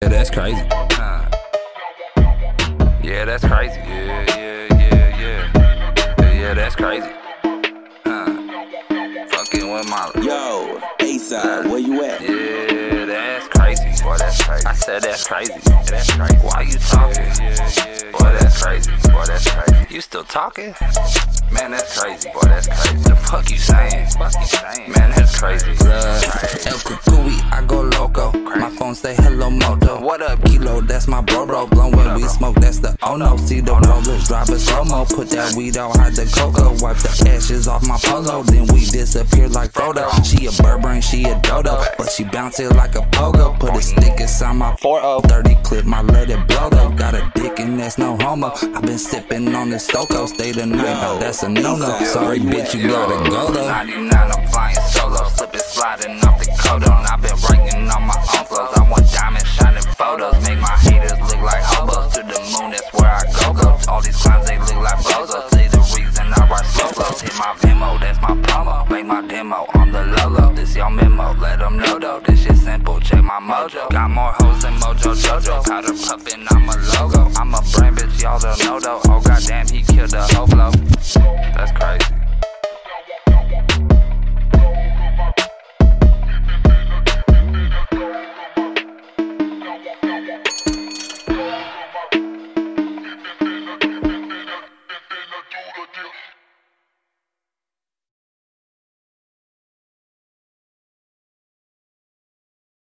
Yeah, that's crazy. Huh. Yeah, that's crazy. Yeah, yeah, yeah, yeah. Yeah, yeah that's crazy. Huh. Fucking with my. Yo, A-side, where you at? Yeah, that's crazy. Boy, that's crazy. I said that's crazy. Yeah, that's crazy. Why you talking? Yeah, yeah, yeah, Boy, that's crazy. Boy, that's crazy. You still talking? Man, that's crazy. Boy, that's crazy. The fuck you saying? Fuck you saying? Man, that's crazy. Blood. El Cucuy, I go loco. My phone say hello moto. What up? Kilo, that's my bro bro. Blow when we smoke, that's the oh no. See the rollers a slow mo. Put that weed out, hide the cocoa. Wipe the ashes off my polo. Then we disappear like Frodo. She a Burberry, she a dodo. But she bounce it like a pogo. Put a stick inside my 4 30 clip, my let it blow though. Got a dick and that's no homo. i been sipping on the Stoko. Stay the night, no, that's a no no. Sorry, bitch, you gotta go though. 99, I'm flying solo. Slipping, sliding That's my promo. Make my demo on the low low. This your memo, let them know though. This shit simple, check my mojo. Got more hoes than Mojo Jojo. Powder puffin', I'm a logo. I'm a brand bitch, y'all don't know though.